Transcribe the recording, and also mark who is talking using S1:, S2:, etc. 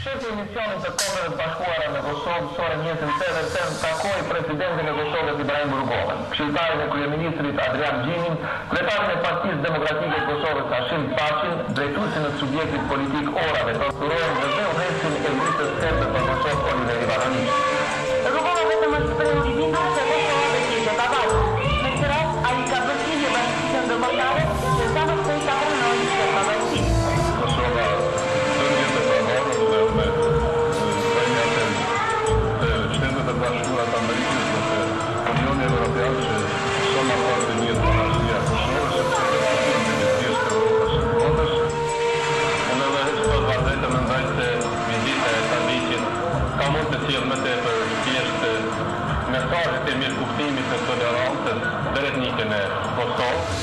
S1: Shqipë e misionin të kongre bashkuara në Kosovë, sore
S2: njësën të dhe të takoj presidentin e Kosovës Ibrahim Burgova, kshiltarën e kujeministrit Adrian Gjimin, kretarën e partiz demokratike Kosovës Ashim Pashin, drejtusin e subjektit politik orave të...
S3: mund të sjellë më tepër
S1: thjesht mesazhet e mirëkuptimit të tolerancës drejt njëtën e postës.